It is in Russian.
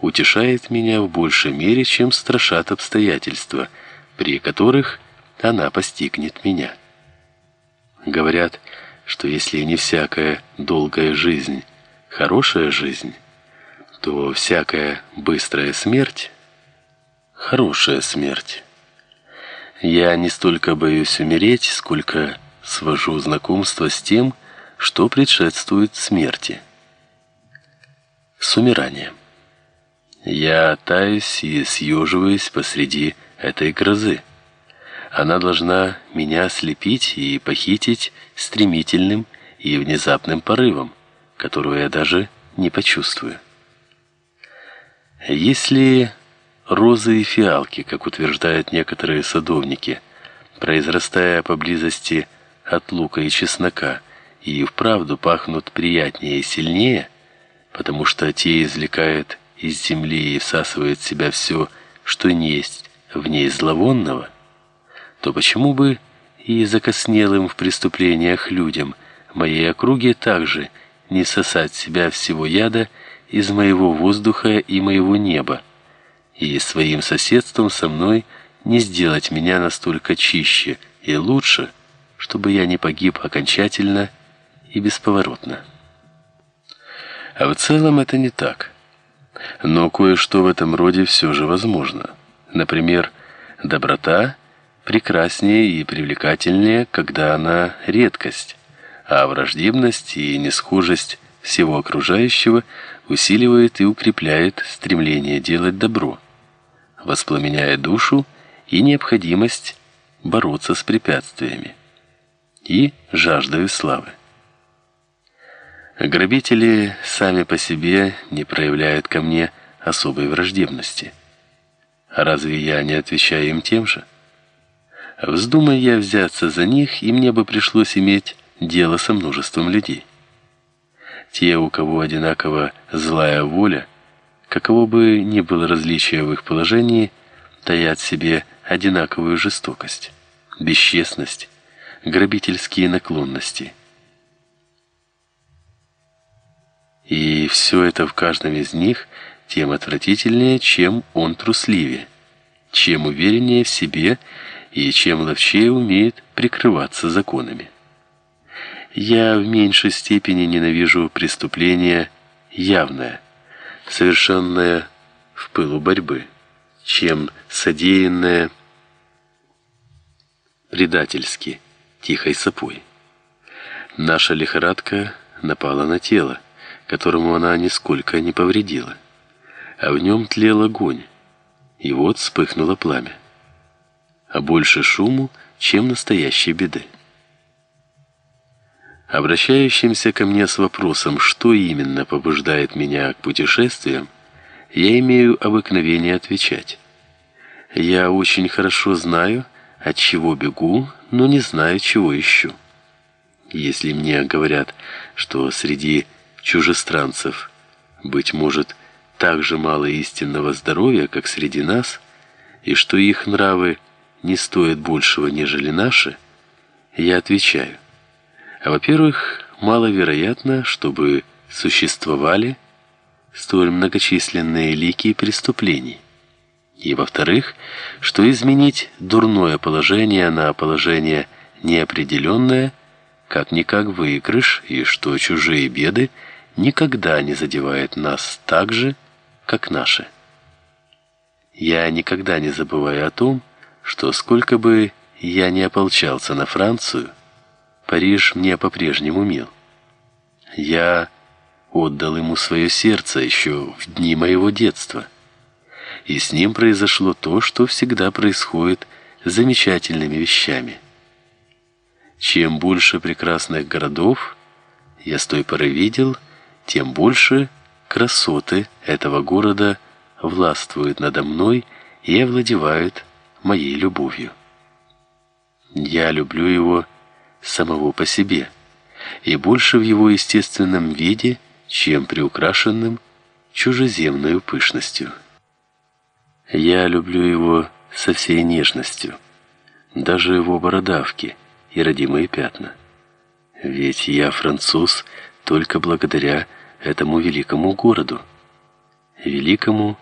утешает меня в большей мере, чем страшат обстоятельства, при которых она постигнет меня. Говорят, что если не всякая долгая жизнь хорошая жизнь, то всякая быстрая смерть хорошая смерть. Я не столько боюсь умереть, сколько свожу знакомство с тем, что предшествует смерти. С умиранием. Я таюсь и съеживаюсь посреди этой грозы. Она должна меня ослепить и похитить стремительным и внезапным порывом, которого я даже не почувствую. Если розы и фиалки, как утверждают некоторые садовники, произрастая поблизости от лука и чеснока, и вправду пахнут приятнее и сильнее, потому что те извлекают из земли и всасывают в себя все, что не есть в ней зловонного, то почему бы и закоснелым в преступлениях людям моей округе также не сосать себя всего яда из моего воздуха и моего неба, и своим соседством со мной не сделать меня настолько чище и лучше, чтобы я не погиб окончательно и бесповоротно. А в целом это не так. Но кое-что в этом роде все же возможно. Например, доброта прекраснее и привлекательнее, когда она редкость, а враждебность и несхожесть всего окружающего усиливает и укрепляет стремление делать добро воспламеняя душу и необходимость бороться с препятствиями и жаждою славы. Грабители сами по себе не проявляют ко мне особой враждебности. Разве я не отвечаю им тем же? Вздумай я взяться за них, и мне бы пришлось иметь дело со множеством людей. Те, у кого одинаково злая воля, каково бы ни было различие в их положении, таят в себе одинаковую жестокость, бесчестность, грабительские наклонности. И все это в каждом из них тем отвратительнее, чем он трусливее, чем увереннее в себе и чем ловчее умеет прикрываться законами. Я в меньшей степени ненавижу преступление явное, совершенное в пылу борьбы, чем содеянное предательски, тихой сапой. Наша лихорадка напала на тело, которому она нисколько не повредила, а в нем тлел огонь, и вот вспыхнуло пламя. А больше шуму, чем настоящей беды. Обращающимся ко мне с вопросом, что именно побуждает меня к путешествиям, я имею обыкновение отвечать. Я очень хорошо знаю, от чего бегу, но не знаю, чего ищу. Если мне говорят, что среди чужестранцев. Быть может так же мало истинного здоровья, как среди нас, и что их нравы не стоят большего, нежели наши, я отвечаю: а во-первых, маловероятно, чтобы существовали столь многочисленные лики преступлений. И во-вторых, что изменить дурное положение на положение неопределенное как никак выигрыш, и что чужие беды никогда не задевают нас так же, как наши. Я никогда не забываю о том, что сколько бы я ни ополчался на Францию, Париж мне по-прежнему мил. Я отдал ему свое сердце еще в дни моего детства. И с ним произошло то, что всегда происходит с замечательными вещами. Чем больше прекрасных городов я с той поры видел, тем больше красоты этого города властвуют надо мной и овладевают моей любовью. Я люблю его самого по себе, и больше в его естественном виде, чем приукрашенным чужеземной пышностью. Я люблю его со всей нежностью, даже его бородавки и родимые пятна. Ведь я француз только благодаря этому великому городу. великому